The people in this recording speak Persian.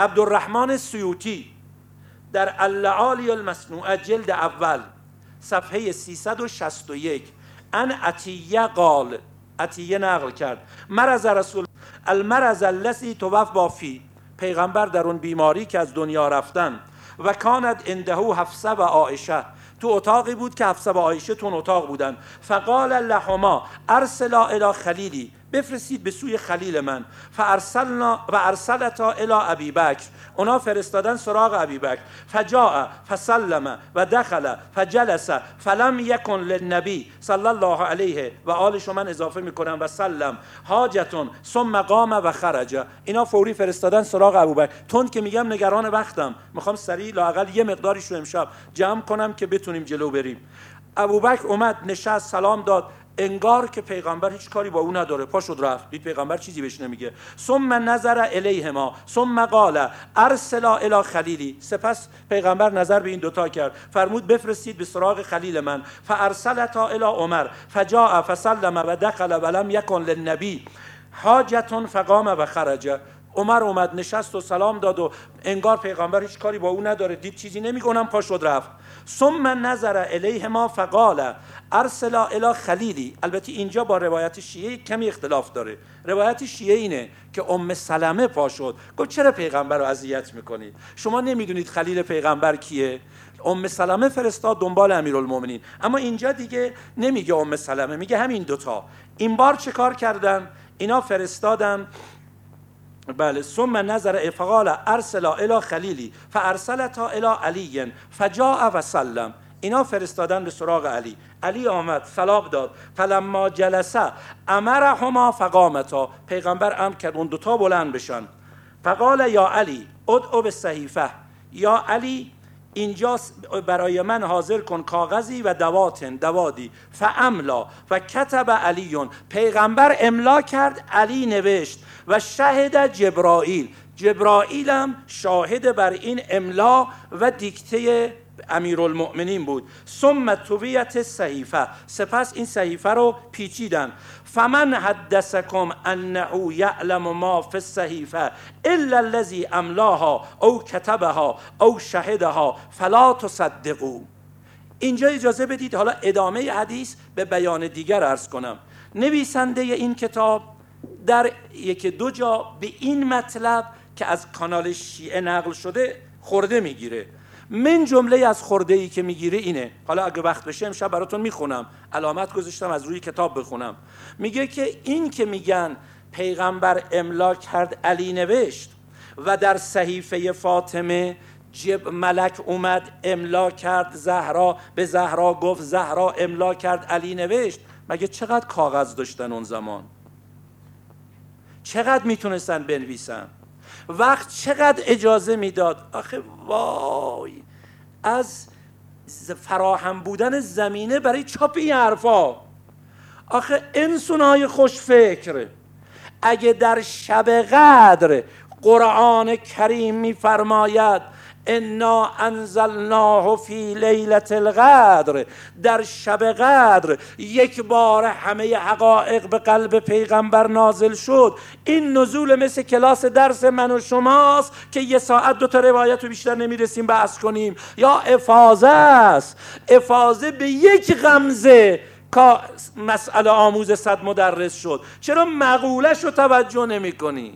عبدالرحمن سیوتی در اللعالی المصنوعه جلد اول صفحه 361 ان عطیه قال عطیه نقل کرد مرض رسول المرض الذی توفا فی پیغمبر در اون بیماری که از دنیا رفتن. و کاند عنده حفصه و عائشه تو اتاقی بود که حفصه و عایشه تون اتاق بودن. فقال لهما ارسلا الى خلیلی. بفرستید به سوی خلیل من. فارسلنا و ارسلتا الى ابی بکر. اونا فرستادن سراغ ابی بکر. فجاء فسلم و دخل فجلس فلم یکن للنبی صلی الله علیه و آلش من اضافه می‌کنم و سلم. حاجتون ثم قام و خرج. اینا فوری فرستادن سراغ ابوبکر تون که میگم نگران وقتم. می‌خوام سریع لاقل یه مقداریش رو امشب جمع کنم که بتونیم جلو بریم. ابوبکر اومد نشست سلام داد. انگار که پیغمبر هیچ کاری با او نداره. پا شد رفت. دید پیغمبر چیزی بهش نمیگه. ثم نظر الیهما. ثم قال ارسلا الی خلیلی. سپس پیغمبر نظر به این دوتا کرد. فرمود بفرستید به سراغ خلیل من. فارسلتا الی عمر. فجاء فسلم و دخل ولم یکن للنبی. حاجتون فقام و خرج. عمر اومد نشست و سلام داد و انگار پیغمبر هیچ کاری با او نداره. دید چیزی نمی‌کنم پا شد رفت. ثم نظر الیه ما فقال ارسلا الی خلیلی. البته اینجا با روایت شیعه کمی اختلاف داره. روایت شیعه اینه که ام سلمه پا شد. گفت چرا پیغمبر رو اذیت می‌کنید؟ شما نمی‌دونید خلیل پیغمبر کیه. ام سلمه فرستاد دنبال امیرالمومنین. اما اینجا دیگه نمیگه ام سلمه میگه همین دوتا. این بار چه کار کردن؟ اینا فرستادن. بله ثم نظر فقال ارسلا الى خلیلی فارسلتا الى علی فجاء و سلم. اینا فرستادن به سراغ علی. علی آمد سلام داد. فلما جلسه امرهما فقامتا. پیغمبر امر کرد اون دوتا بلند بشن. فقال یا علی ادعو به صحیفه. یا علی اینجا برای من حاضر کن کاغذی و دواتن دوادی. فاملا و کتب علیون. پیغمبر املا کرد علی نوشت و شهد جبرائیل. جبرائیل هم شاهد بر این املا و دیکته امیرالمؤمنین بود. ثم تویت صحیفه. سپس این صحیفه رو پیچیدن. فمن حدثکم انه یعلم ما فی الصحیفه الا الذي املاها او کتبها او شهدها فلا تصدقوا. اینجا اجازه بدید حالا ادامه حدیث به بیان دیگر ارز کنم. نویسنده این کتاب در یک دو جا به این مطلب که از کانال شیعه نقل شده خورده می‌گیره. من جمله از خورده ای که می‌گیره اینه. حالا اگه وقت بشه امشب براتون می‌خونم. علامت گذاشتم از روی کتاب بخونم. میگه که این که میگن پیغمبر املا کرد علی نوشت و در صحیفه فاطمه جب ملک اومد املا کرد زهرا به زهرا گفت زهرا املا کرد علی نوشت. مگه چقدر کاغذ داشتن اون زمان؟ چقدر می‌تونستن بنویسن؟ وقت چقدر اجازه می‌داد؟ آخه وای از فراهم بودن زمینه برای چاپ این حرفا. آخه انسونای خوش فکر اگه در شب قدر قرآن کریم میفرماید انا انزلناه فی لیلت القدر در شب قدر یک بار همه حقایق به قلب پیغمبر نازل شد این نزول مثل کلاس درس من و شماست که یه ساعت دو تا روایت رو بیشتر نمی‌رسیم بحث کنیم یا افاظه است افاظه به یک غمزه مسئله آموز صد مدرس شد چرا مقولش رو توجه نمی کنی؟